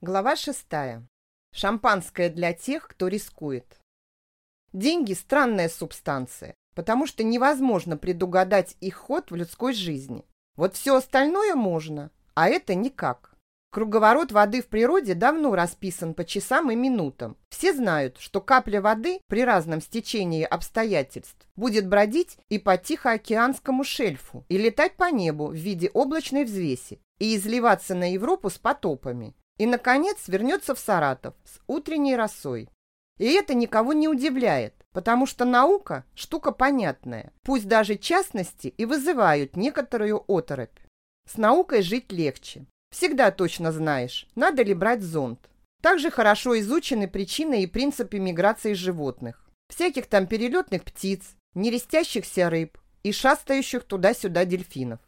Глава шестая. Шампанское для тех, кто рискует. Деньги – странная субстанция, потому что невозможно предугадать их ход в людской жизни. Вот все остальное можно, а это никак. Круговорот воды в природе давно расписан по часам и минутам. Все знают, что капля воды при разном стечении обстоятельств будет бродить и по Тихоокеанскому шельфу, и летать по небу в виде облачной взвеси, и изливаться на Европу с потопами, и, наконец, вернется в Саратов с утренней росой. И это никого не удивляет, потому что наука – штука понятная, пусть даже частности и вызывают некоторую оторопь. С наукой жить легче. Всегда точно знаешь, надо ли брать зонт. Также хорошо изучены причины и принципы миграции животных. Всяких там перелетных птиц, нерестящихся рыб и шастающих туда-сюда дельфинов.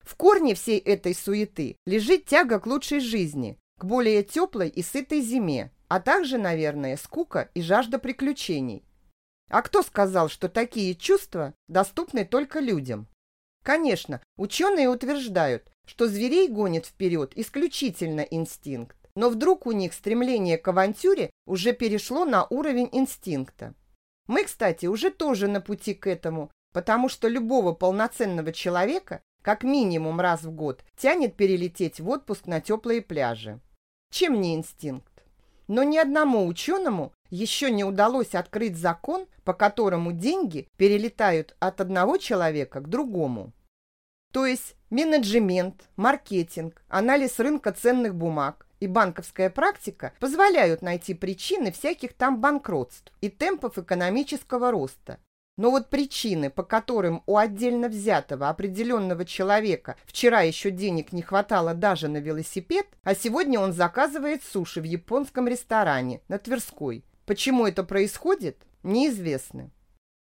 В корне всей этой суеты лежит тяга к лучшей жизни, к более теплой и сытой зиме, а также, наверное, скука и жажда приключений. А кто сказал, что такие чувства доступны только людям? Конечно, ученые утверждают, что зверей гонит вперед исключительно инстинкт, но вдруг у них стремление к авантюре уже перешло на уровень инстинкта. Мы, кстати, уже тоже на пути к этому, потому что любого полноценного человека как минимум раз в год тянет перелететь в отпуск на теплые пляжи. Чем не инстинкт? Но ни одному ученому еще не удалось открыть закон, по которому деньги перелетают от одного человека к другому. То есть менеджмент, маркетинг, анализ рынка ценных бумаг и банковская практика позволяют найти причины всяких там банкротств и темпов экономического роста, но вот причины, по которым у отдельно взятого определенного человека вчера еще денег не хватало даже на велосипед, а сегодня он заказывает суши в японском ресторане на Тверской. Почему это происходит, неизвестно.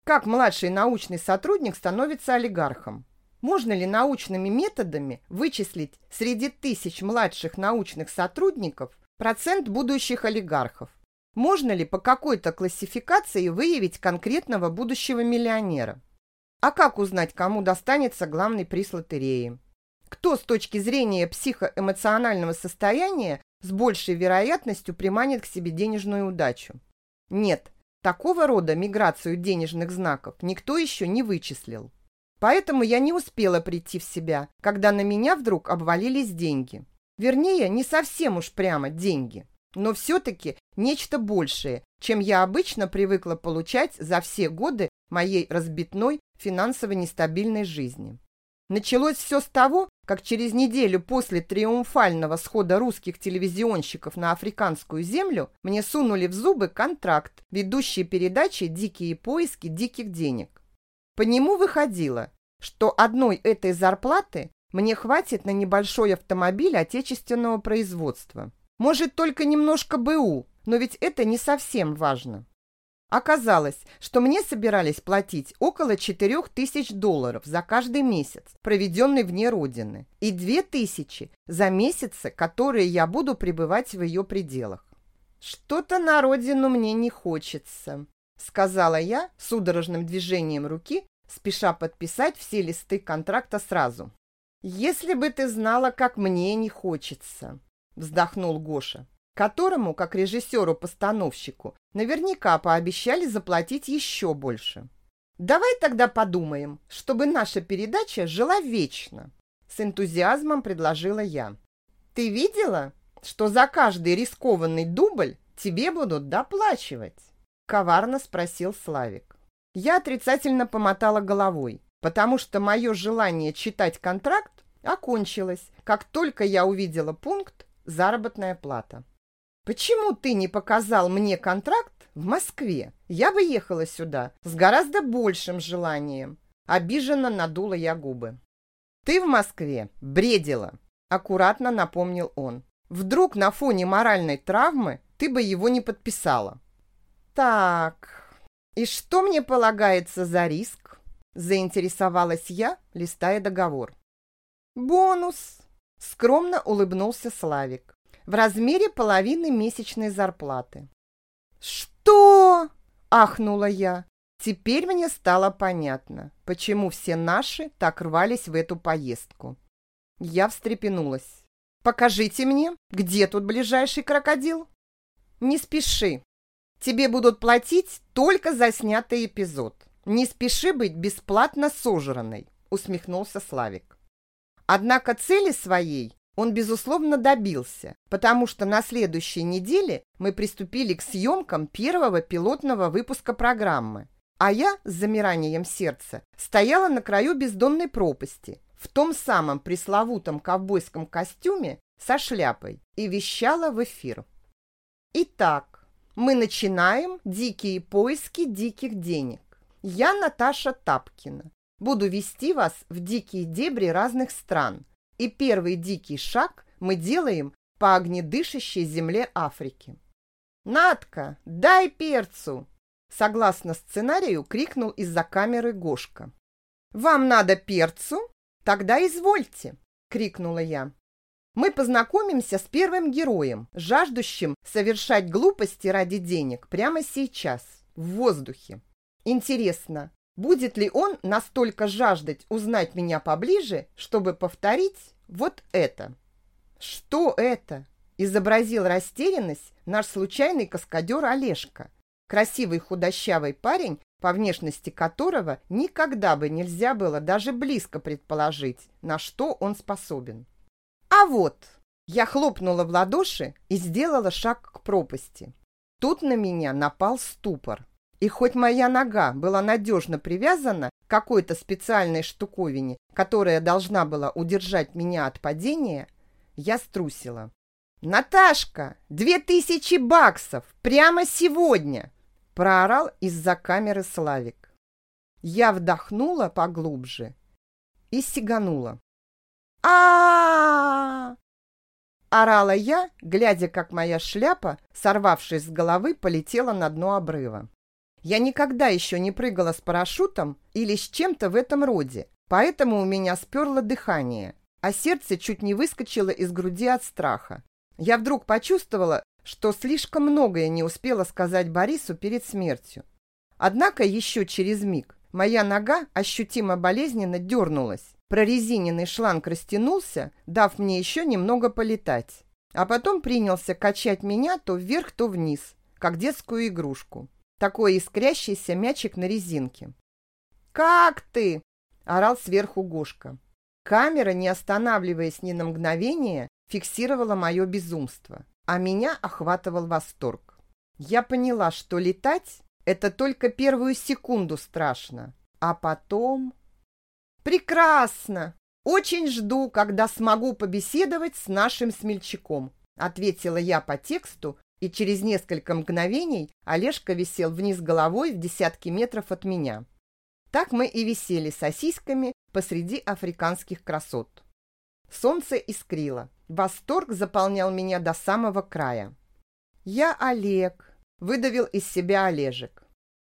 Как младший научный сотрудник становится олигархом? Можно ли научными методами вычислить среди тысяч младших научных сотрудников процент будущих олигархов? Можно ли по какой-то классификации выявить конкретного будущего миллионера? А как узнать, кому достанется главный приз лотереи? Кто с точки зрения психоэмоционального состояния с большей вероятностью приманит к себе денежную удачу? Нет, такого рода миграцию денежных знаков никто еще не вычислил. Поэтому я не успела прийти в себя, когда на меня вдруг обвалились деньги. Вернее, не совсем уж прямо деньги но все-таки нечто большее, чем я обычно привыкла получать за все годы моей разбитной финансово нестабильной жизни. Началось все с того, как через неделю после триумфального схода русских телевизионщиков на африканскую землю мне сунули в зубы контракт, ведущий передачи «Дикие поиски диких денег». По нему выходило, что одной этой зарплаты мне хватит на небольшой автомобиль отечественного производства. Может, только немножко БУ, но ведь это не совсем важно. Оказалось, что мне собирались платить около 4000 долларов за каждый месяц, проведенный вне Родины, и 2000 за месяцы, которые я буду пребывать в ее пределах. «Что-то на Родину мне не хочется», — сказала я судорожным движением руки, спеша подписать все листы контракта сразу. «Если бы ты знала, как мне не хочется» вздохнул Гоша, которому, как режиссеру-постановщику, наверняка пообещали заплатить еще больше. «Давай тогда подумаем, чтобы наша передача жила вечно», с энтузиазмом предложила я. «Ты видела, что за каждый рискованный дубль тебе будут доплачивать?» коварно спросил Славик. Я отрицательно помотала головой, потому что мое желание читать контракт окончилось, как только я увидела пункт заработная плата. Почему ты не показал мне контракт в Москве? Я бы ехала сюда с гораздо большим желанием. Обиженно надула я губы. Ты в Москве бредила, аккуратно напомнил он. Вдруг на фоне моральной травмы ты бы его не подписала. Так, и что мне полагается за риск? Заинтересовалась я, листая договор. Бонус, Скромно улыбнулся Славик. В размере половины месячной зарплаты. «Что?» – ахнула я. Теперь мне стало понятно, почему все наши так рвались в эту поездку. Я встрепенулась. покажите мне, где тут ближайший крокодил. Не спеши. Тебе будут платить только за снятый эпизод. Не спеши быть бесплатно сожранной, усмехнулся Славик. Однако цели своей он, безусловно, добился, потому что на следующей неделе мы приступили к съемкам первого пилотного выпуска программы, а я с замиранием сердца стояла на краю бездонной пропасти, в том самом пресловутом ковбойском костюме со шляпой и вещала в эфир. Итак, мы начинаем дикие поиски диких денег. Я Наташа Тапкина. Буду вести вас в дикие дебри разных стран. И первый дикий шаг мы делаем по огнедышащей земле Африки. «Надка, дай перцу!» Согласно сценарию, крикнул из-за камеры Гошка. «Вам надо перцу? Тогда извольте!» — крикнула я. «Мы познакомимся с первым героем, жаждущим совершать глупости ради денег прямо сейчас, в воздухе. Интересно, будет ли он настолько жаждать узнать меня поближе, чтобы повторить вот это?» «Что это?» — изобразил растерянность наш случайный каскадер Олежка, красивый худощавый парень, по внешности которого никогда бы нельзя было даже близко предположить, на что он способен. А вот, я хлопнула в ладоши и сделала шаг к пропасти. Тут на меня напал ступор. И хоть моя нога была надежно привязана к какой-то специальной штуковине, которая должна была удержать меня от падения, я струсила. «Наташка, две тысячи баксов! Прямо сегодня!» проорал из-за камеры Славик. Я вдохнула поглубже и сиганула. а Орала я, глядя, как моя шляпа, сорвавшись с головы, полетела на дно обрыва. Я никогда еще не прыгала с парашютом или с чем-то в этом роде, поэтому у меня сперло дыхание, а сердце чуть не выскочило из груди от страха. Я вдруг почувствовала, что слишком многое не успела сказать Борису перед смертью. Однако еще через миг моя нога ощутимо болезненно дернулась. Прорезиненный шланг растянулся, дав мне еще немного полетать. А потом принялся качать меня то вверх, то вниз, как детскую игрушку. Такой искрящийся мячик на резинке. «Как ты?» – орал сверху Гошка. Камера, не останавливаясь ни на мгновение, фиксировала мое безумство а меня охватывал восторг. Я поняла, что летать – это только первую секунду страшно, а потом… «Прекрасно! Очень жду, когда смогу побеседовать с нашим смельчаком», ответила я по тексту, и через несколько мгновений Олежка висел вниз головой в десятки метров от меня. Так мы и висели сосисками посреди африканских красот. Солнце искрило. Восторг заполнял меня до самого края. «Я Олег», — выдавил из себя Олежек.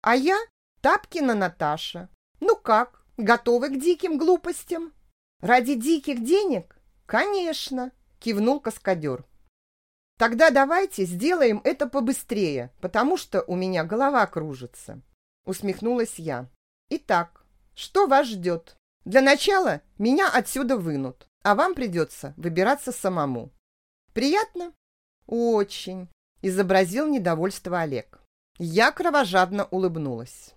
«А я Тапкина Наташа. Ну как, готовы к диким глупостям?» «Ради диких денег?» «Конечно», — кивнул каскадер. «Тогда давайте сделаем это побыстрее, потому что у меня голова кружится», — усмехнулась я. «Итак, что вас ждет? Для начала меня отсюда вынут а вам придется выбираться самому. Приятно? Очень, изобразил недовольство Олег. Я кровожадно улыбнулась.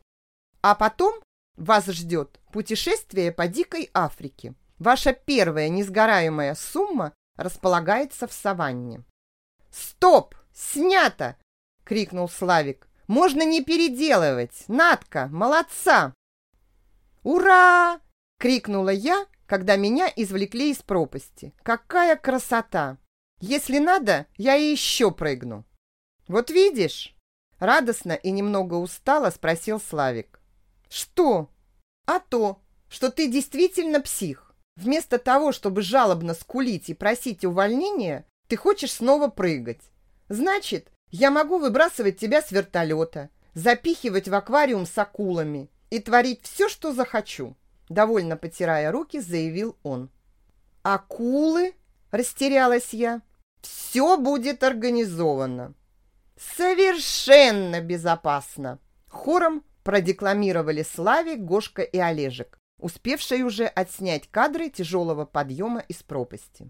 А потом вас ждет путешествие по дикой Африке. Ваша первая несгораемая сумма располагается в саванне. «Стоп! Снято!» — крикнул Славик. «Можно не переделывать! Надка, молодца!» «Ура!» — крикнула я когда меня извлекли из пропасти. Какая красота! Если надо, я и еще прыгну. Вот видишь? Радостно и немного устало спросил Славик. Что? А то, что ты действительно псих. Вместо того, чтобы жалобно скулить и просить увольнения, ты хочешь снова прыгать. Значит, я могу выбрасывать тебя с вертолета, запихивать в аквариум с акулами и творить все, что захочу довольно потирая руки, заявил он. «Акулы?» – растерялась я. «Все будет организовано». «Совершенно безопасно!» Хором продекламировали Славе, Гошка и Олежек, успевшие уже отснять кадры тяжелого подъема из пропасти.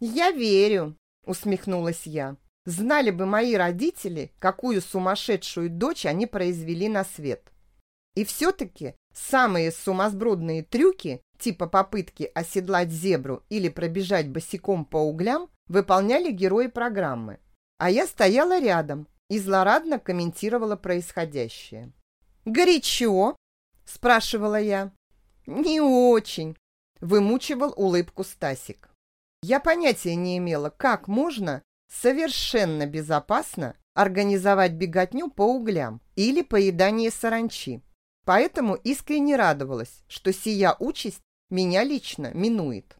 «Я верю», — усмехнулась я. «Знали бы мои родители, какую сумасшедшую дочь они произвели на свет. И все-таки самые сумасбродные трюки, типа попытки оседлать зебру или пробежать босиком по углям, выполняли герои программы. А я стояла рядом и злорадно комментировала происходящее. «Горячо?» – спрашивала я. «Не очень», – вымучивал улыбку Стасик. Я понятия не имела, как можно совершенно безопасно организовать беготню по углям или поедание саранчи. Поэтому искренне радовалась, что сия участь меня лично минует.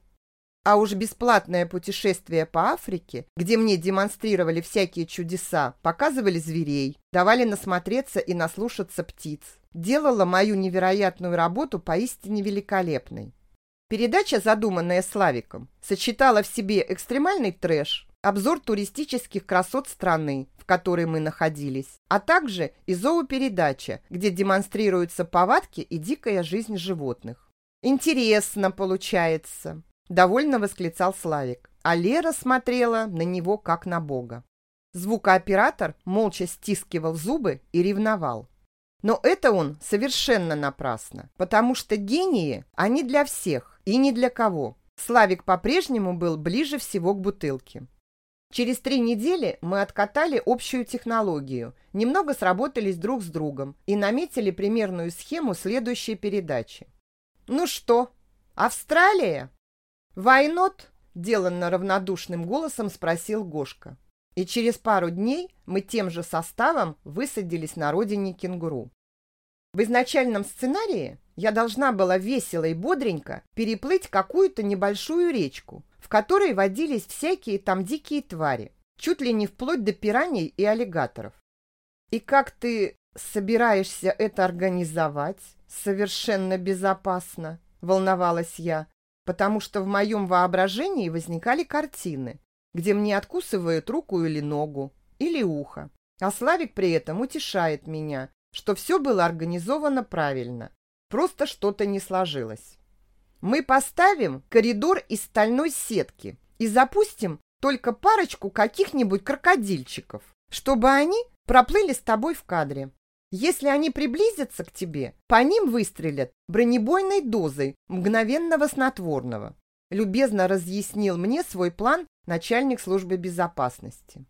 А уж бесплатное путешествие по Африке, где мне демонстрировали всякие чудеса, показывали зверей, давали насмотреться и наслушаться птиц, делало мою невероятную работу поистине великолепной. Передача, задуманная Славиком, сочетала в себе экстремальный трэш, обзор туристических красот страны, в которой мы находились, а также и зоопередача, где демонстрируются повадки и дикая жизнь животных. Интересно получается. Довольно восклицал Славик, а Лера смотрела на него как на бога. Звукооператор молча стискивал зубы и ревновал. Но это он совершенно напрасно, потому что гении, они для всех и ни для кого. Славик по-прежнему был ближе всего к бутылке. Через три недели мы откатали общую технологию, немного сработались друг с другом и наметили примерную схему следующей передачи. «Ну что, Австралия?» «Вайнот?» – деланно равнодушным голосом спросил Гошка. И через пару дней мы тем же составом высадились на родине кенгуру. В изначальном сценарии я должна была весело и бодренько переплыть какую-то небольшую речку, в которой водились всякие там дикие твари, чуть ли не вплоть до пираний и аллигаторов. И как ты собираешься это организовать совершенно безопасно? Волновалась я, потому что в моем воображении возникали картины, где мне откусывают руку или ногу, или ухо. А Славик при этом утешает меня, что все было организовано правильно, просто что-то не сложилось. Мы поставим коридор из стальной сетки и запустим только парочку каких-нибудь крокодильчиков, чтобы они проплыли с тобой в кадре. Если они приблизятся к тебе, по ним выстрелят бронебойной дозой мгновенного снотворного. Любезно разъяснил мне свой план начальник службы безопасности.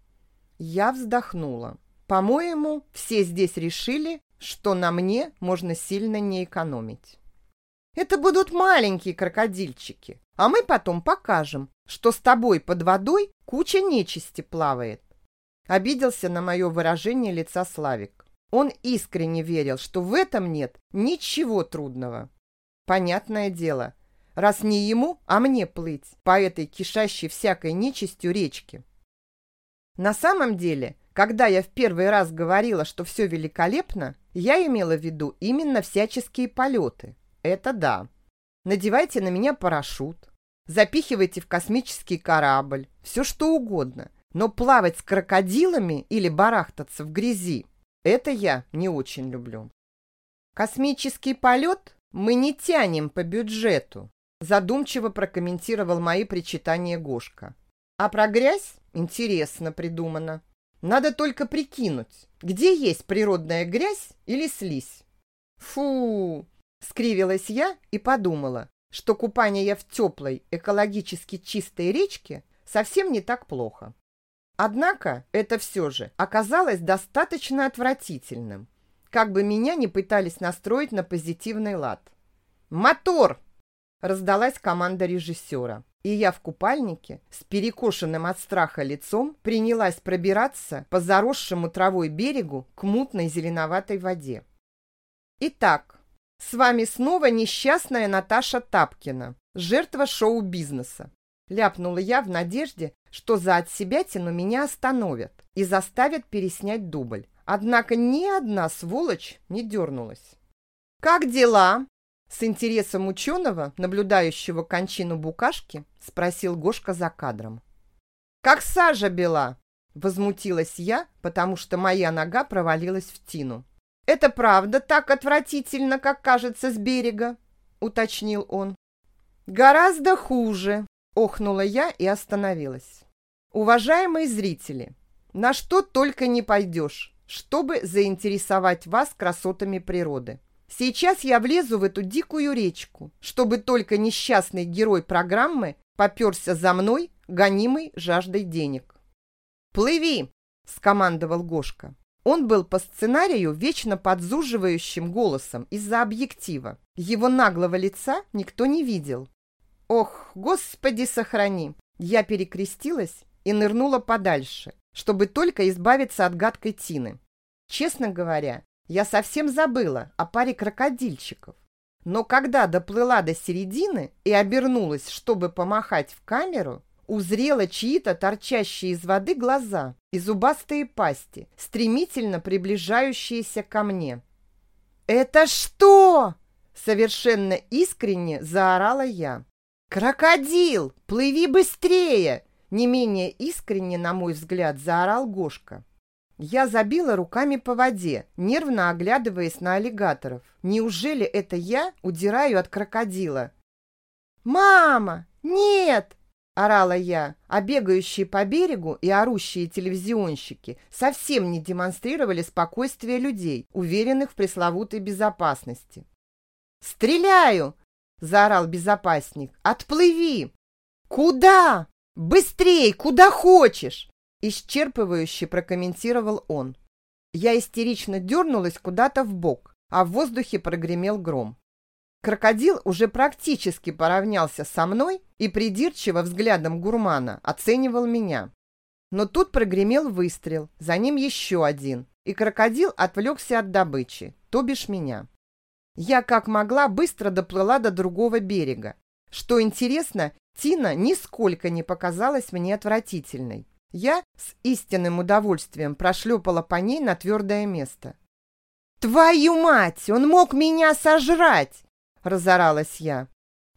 Я вздохнула. По-моему, все здесь решили, что на мне можно сильно не экономить. Это будут маленькие крокодильчики, а мы потом покажем, что с тобой под водой куча нечисти плавает. Обиделся на мое выражение лица Славик. Он искренне верил, что в этом нет ничего трудного. Понятное дело, раз не ему, а мне плыть по этой кишащей всякой нечистью речке. На самом деле, когда я в первый раз говорила, что все великолепно, я имела в виду именно всяческие полеты. Это да. Надевайте на меня парашют, запихивайте в космический корабль, все что угодно. Но плавать с крокодилами или барахтаться в грязи это я не очень люблю. Космический полет мы не тянем по бюджету, задумчиво прокомментировал мои причитания Гошка. А про грязь интересно придумано. Надо только прикинуть, где есть природная грязь или слизь. Фу, скривилась я и подумала, что купание в теплой, экологически чистой речке совсем не так плохо. Однако это все же оказалось достаточно отвратительным, как бы меня не пытались настроить на позитивный лад. «Мотор!» – раздалась команда режиссера, и я в купальнике с перекошенным от страха лицом принялась пробираться по заросшему травой берегу к мутной зеленоватой воде. Итак, с вами снова несчастная Наташа Тапкина, жертва шоу-бизнеса. Ляпнула я в надежде, что за отсебятину меня остановят и заставят переснять дубль. Однако ни одна сволочь не дернулась. «Как дела?» С интересом ученого, наблюдающего кончину букашки, спросил Гошка за кадром. «Как сажа бела!» Возмутилась я, потому что моя нога провалилась в тину. «Это правда так отвратительно, как кажется с берега?» уточнил он. «Гораздо хуже», Охнула я и остановилась. Уважаемые зрители, на что только не пойдешь, чтобы заинтересовать вас красотами природы. Сейчас я влезу в эту дикую речку, чтобы только несчастный герой программы поперся за мной, гонимый жаждой денег. «Плыви!» – скомандовал Гошка. Он был по сценарию вечно подзуживающим голосом из-за объектива. Его наглого лица никто не видел. «Ох, Господи, сохрани!» Я перекрестилась и нырнула подальше, чтобы только избавиться от гадкой тины. Честно говоря, я совсем забыла о паре крокодильчиков. Но когда доплыла до середины и обернулась, чтобы помахать в камеру, узрела чьи-то торчащие из воды глаза и зубастые пасти, стремительно приближающиеся ко мне. «Это что?» — совершенно искренне заорала я. «Крокодил! Плыви быстрее!» Не менее искренне, на мой взгляд, заорал Гошка. Я забила руками по воде, нервно оглядываясь на аллигаторов. Неужели это я удираю от крокодила? «Мама! Нет!» – орала я, а бегающие по берегу и орущие телевизионщики совсем не демонстрировали спокойствие людей, уверенных в пресловутой безопасности. «Стреляю!» – заорал безопасник. «Отплыви!» «Куда?» «Быстрей, куда хочешь!» Исчерпывающе прокомментировал он. Я истерично дернулась куда-то в бок, а в воздухе прогремел гром. Крокодил уже практически поравнялся со мной и придирчиво взглядом гурмана оценивал меня. Но тут прогремел выстрел, за ним еще один, и крокодил отвлекся от добычи, то бишь меня. Я как могла быстро доплыла до другого берега. Что интересно, Тина нисколько не показалась мне отвратительной. Я с истинным удовольствием прошлепала по ней на твердое место. «Твою мать! Он мог меня сожрать!» – разоралась я.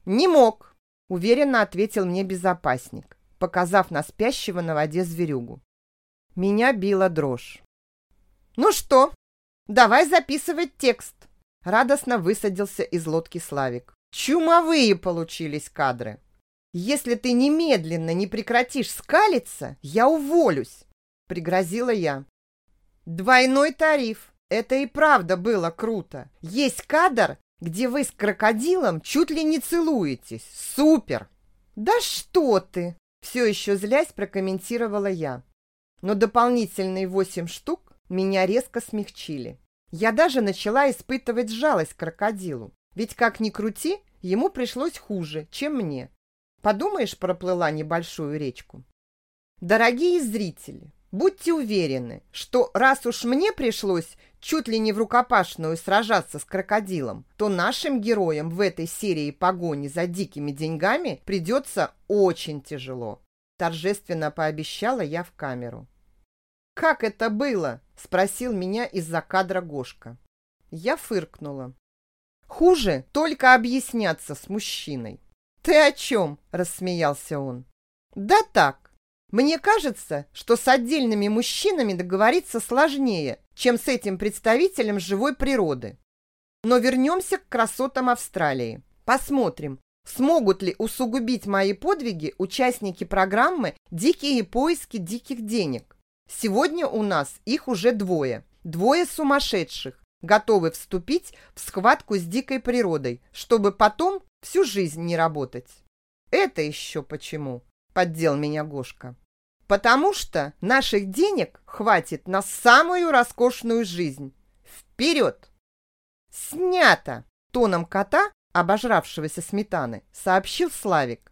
«Не мог!» – уверенно ответил мне безопасник, показав на спящего на воде зверюгу. Меня била дрожь. «Ну что, давай записывать текст!» Радостно высадился из лодки Славик. «Чумовые получились кадры!» «Если ты немедленно не прекратишь скалиться, я уволюсь!» — пригрозила я. «Двойной тариф. Это и правда было круто. Есть кадр, где вы с крокодилом чуть ли не целуетесь. Супер!» «Да что ты!» — все еще злясь прокомментировала я. Но дополнительные восемь штук меня резко смягчили. Я даже начала испытывать жалость крокодилу. Ведь как ни крути, ему пришлось хуже, чем мне. Подумаешь, проплыла небольшую речку. Дорогие зрители, будьте уверены, что раз уж мне пришлось чуть ли не в рукопашную сражаться с крокодилом, то нашим героям в этой серии погони за дикими деньгами придется очень тяжело. Торжественно пообещала я в камеру. «Как это было?» – спросил меня из-за кадра Гошка. Я фыркнула. «Хуже только объясняться с мужчиной. «Ты о чем?» – рассмеялся он. «Да так. Мне кажется, что с отдельными мужчинами договориться сложнее, чем с этим представителем живой природы. Но вернемся к красотам Австралии. Посмотрим, смогут ли усугубить мои подвиги участники программы «Дикие поиски диких денег». Сегодня у нас их уже двое. Двое сумасшедших, готовы вступить в схватку с дикой природой, чтобы потом всю жизнь не работать. Это еще почему? Поддел меня Гошка. Потому что наших денег хватит на самую роскошную жизнь. Вперед! Снято! Тоном кота, обожравшегося сметаны, сообщил Славик.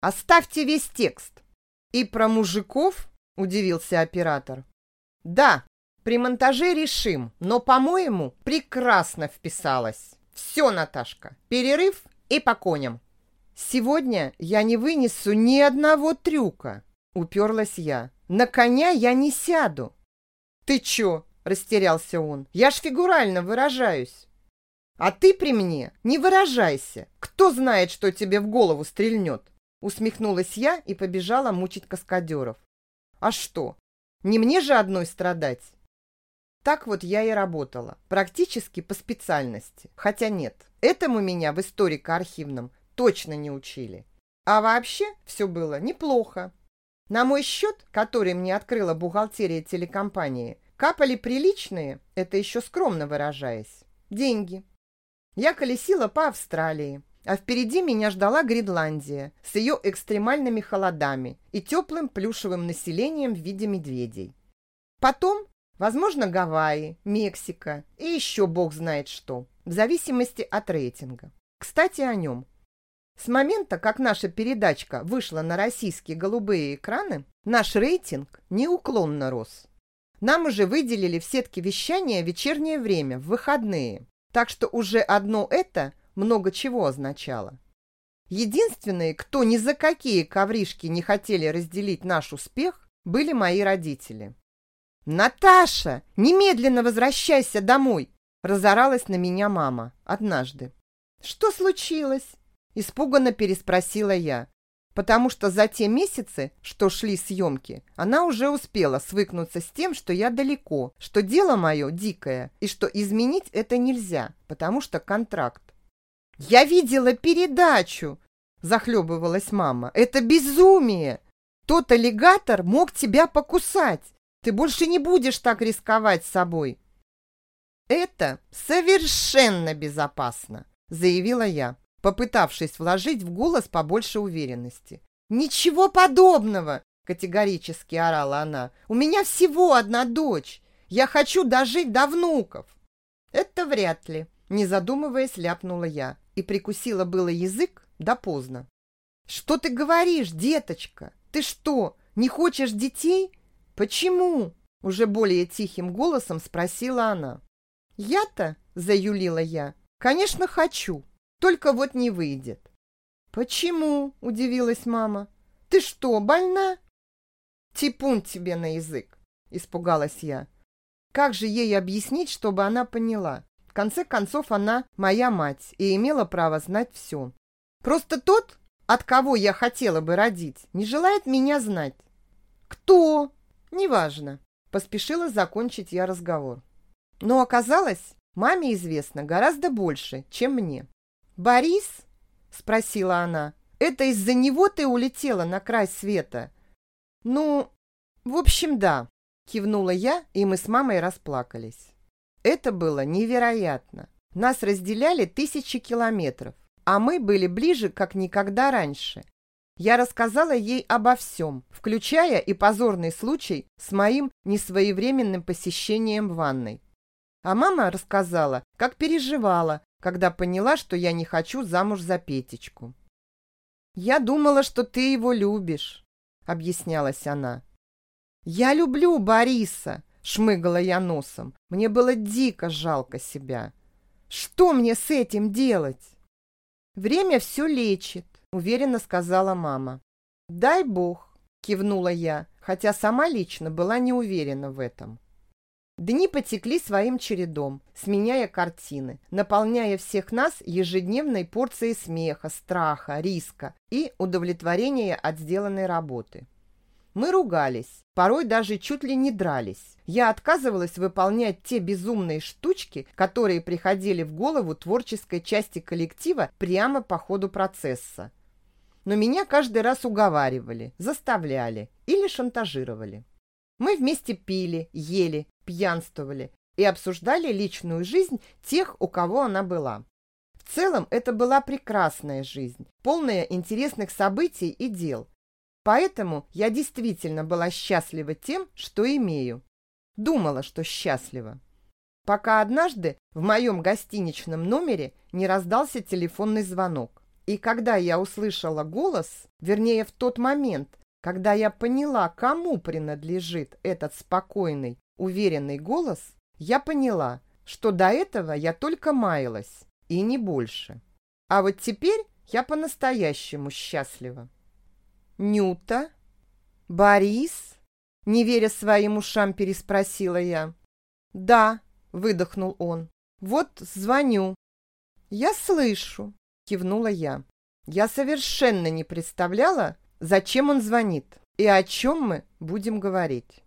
Оставьте весь текст. И про мужиков, удивился оператор. Да, при монтаже решим, но, по-моему, прекрасно вписалась. Все, Наташка, перерыв и по коням. Сегодня я не вынесу ни одного трюка, уперлась я. На коня я не сяду. Ты чё? Растерялся он. Я ж фигурально выражаюсь. А ты при мне не выражайся. Кто знает, что тебе в голову стрельнет? Усмехнулась я и побежала мучить каскадеров. А что? Не мне же одной страдать. Так вот я и работала, практически по специальности. Хотя нет, этому меня в историко-архивном точно не учили. А вообще все было неплохо. На мой счет, который мне открыла бухгалтерия телекомпании, капали приличные, это еще скромно выражаясь, деньги. Я колесила по Австралии, а впереди меня ждала Гренландия с ее экстремальными холодами и теплым плюшевым населением в виде медведей. Потом, возможно, Гавайи, Мексика и еще бог знает что, в зависимости от рейтинга. Кстати, о нем. С момента, как наша передачка вышла на российские голубые экраны, наш рейтинг неуклонно рос. Нам уже выделили в сетке вещания вечернее время, в выходные. Так что уже одно это много чего означало. Единственные, кто ни за какие ковришки не хотели разделить наш успех, были мои родители. «Наташа, немедленно возвращайся домой!» разоралась на меня мама однажды. «Что случилось?» Испуганно переспросила я, потому что за те месяцы, что шли съемки, она уже успела свыкнуться с тем, что я далеко, что дело мое дикое, и что изменить это нельзя, потому что контракт. «Я видела передачу!» – захлебывалась мама. «Это безумие! Тот аллигатор мог тебя покусать! Ты больше не будешь так рисковать собой!» «Это совершенно безопасно!» – заявила я попытавшись вложить в голос побольше уверенности. «Ничего подобного!» – категорически орала она. «У меня всего одна дочь. Я хочу дожить до внуков». «Это вряд ли», – не задумываясь, ляпнула я и прикусила было язык, да поздно. «Что ты говоришь, деточка? Ты что, не хочешь детей? Почему?» Уже более тихим голосом спросила она. «Я-то», – заюлила я, – «конечно, хочу. Только вот не выйдет. «Почему?» – удивилась мама. «Ты что, больна?» «Типун тебе на язык!» – испугалась я. Как же ей объяснить, чтобы она поняла? В конце концов, она моя мать и имела право знать все. Просто тот, от кого я хотела бы родить, не желает меня знать. «Кто?» «Неважно», – поспешила закончить я разговор. Но оказалось, маме известно гораздо больше, чем мне. «Борис?» – спросила она. «Это из-за него ты улетела на край света?» «Ну, в общем, да», – кивнула я, и мы с мамой расплакались. Это было невероятно. Нас разделяли тысячи километров, а мы были ближе, как никогда раньше. Я рассказала ей обо всем, включая и позорный случай с моим несвоевременным посещением ванной. А мама рассказала, как переживала, когда поняла, что я не хочу замуж за Петечку. «Я думала, что ты его любишь», — объяснялась она. «Я люблю Бориса», — шмыгала я носом. Мне было дико жалко себя. «Что мне с этим делать?» «Время все лечит», — уверенно сказала мама. «Дай бог», — кивнула я, хотя сама лично была не уверена в этом. Дни потекли своим чередом, сменяя картины, наполняя всех нас ежедневной порцией смеха, страха, риска и удовлетворения от сделанной работы. Мы ругались, порой даже чуть ли не дрались. Я отказывалась выполнять те безумные штучки, которые приходили в голову творческой части коллектива прямо по ходу процесса. Но меня каждый раз уговаривали, заставляли или шантажировали. Мы вместе пили, ели, пьянствовали и обсуждали личную жизнь тех, у кого она была. В целом, это была прекрасная жизнь, полная интересных событий и дел. Поэтому я действительно была счастлива тем, что имею. Думала, что счастлива. Пока однажды в моем гостиничном номере не раздался телефонный звонок. И когда я услышала голос, вернее в тот момент, когда я поняла, кому принадлежит этот спокойный, уверенный голос, я поняла, что до этого я только маялась, и не больше. А вот теперь я по-настоящему счастлива. «Нюта? Борис?» Не веря своим ушам, переспросила я. «Да», — выдохнул он. «Вот звоню». «Я слышу», — кивнула я. Я совершенно не представляла, зачем он звонит и о чем мы будем говорить.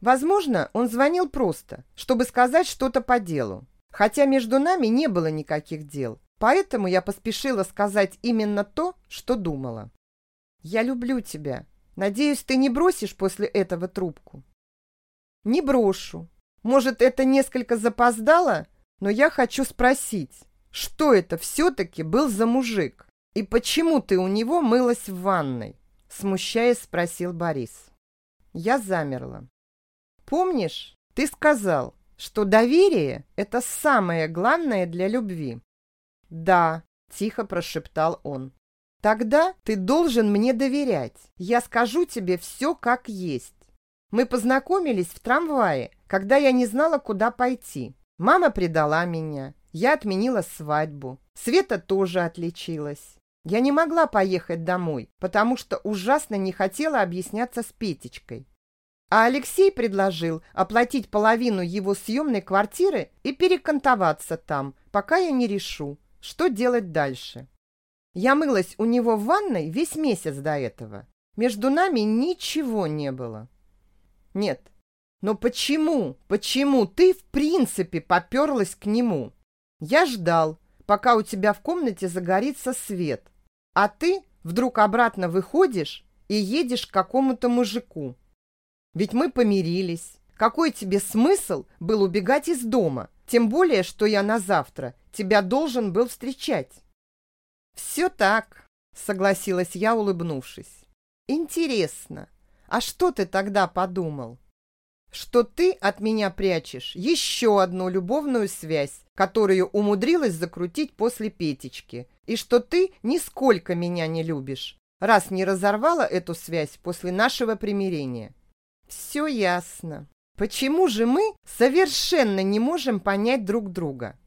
Возможно, он звонил просто, чтобы сказать что-то по делу, хотя между нами не было никаких дел, поэтому я поспешила сказать именно то, что думала. Я люблю тебя. Надеюсь, ты не бросишь после этого трубку. Не брошу. Может, это несколько запоздало, но я хочу спросить, что это все-таки был за мужик? И почему ты у него мылась в ванной? Смущаясь, спросил Борис. Я замерла. Помнишь, ты сказал, что доверие – это самое главное для любви? Да, тихо прошептал он. Тогда ты должен мне доверять. Я скажу тебе все как есть. Мы познакомились в трамвае, когда я не знала, куда пойти. Мама предала меня. Я отменила свадьбу. Света тоже отличилась. Я не могла поехать домой, потому что ужасно не хотела объясняться с Петечкой. А Алексей предложил оплатить половину его съемной квартиры и перекантоваться там, пока я не решу, что делать дальше. Я мылась у него в ванной весь месяц до этого. Между нами ничего не было. Нет, но почему, почему ты в принципе поперлась к нему? Я ждал, пока у тебя в комнате загорится свет, а ты вдруг обратно выходишь и едешь к какому-то мужику. Ведь мы помирились. Какой тебе смысл был убегать из дома? Тем более, что я на завтра тебя должен был встречать. Все так, согласилась я, улыбнувшись. Интересно, а что ты тогда подумал? Что ты от меня прячешь еще одну любовную связь, которую умудрилась закрутить после Петечки, и что ты нисколько меня не любишь, раз не разорвала эту связь после нашего примирения. Все ясно. Почему же мы совершенно не можем понять друг друга?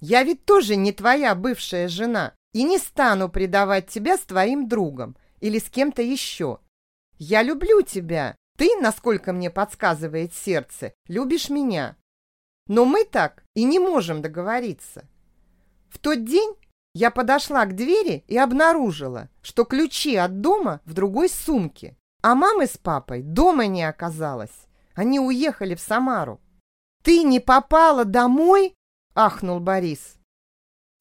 Я ведь тоже не твоя бывшая жена и не стану предавать тебя с твоим другом или с кем-то еще. Я люблю тебя. Ты, насколько мне подсказывает сердце, любишь меня. Но мы так и не можем договориться. В тот день я подошла к двери и обнаружила, что ключи от дома в другой сумке, а мамы с папой дома не оказалось. Они уехали в Самару. «Ты не попала домой?» – ахнул Борис.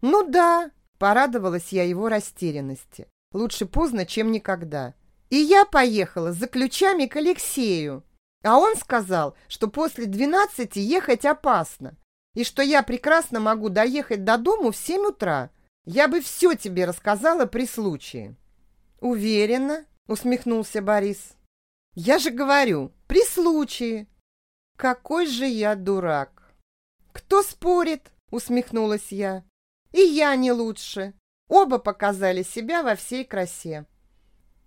«Ну да», – порадовалась я его растерянности. «Лучше поздно, чем никогда. И я поехала за ключами к Алексею. А он сказал, что после двенадцати ехать опасно, и что я прекрасно могу доехать до дому в семь утра. Я бы все тебе рассказала при случае». «Уверена?» — усмехнулся Борис. «Я же говорю, при случае». «Какой же я дурак!» «Кто спорит?» — усмехнулась я. «И я не лучше. Оба показали себя во всей красе».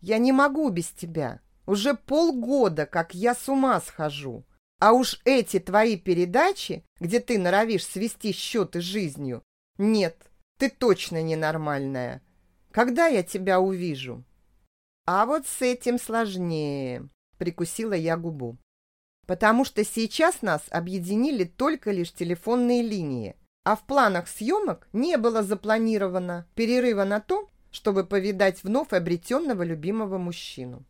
«Я не могу без тебя. Уже полгода, как я с ума схожу. А уж эти твои передачи, где ты норовишь свести счеты с жизнью, нет, ты точно ненормальная. Когда я тебя увижу? А вот с этим сложнее, прикусила я губу. Потому что сейчас нас объединили только лишь телефонные линии, а в планах съемок не было запланировано перерыва на то, чтобы повидать вновь обретенного любимого мужчину.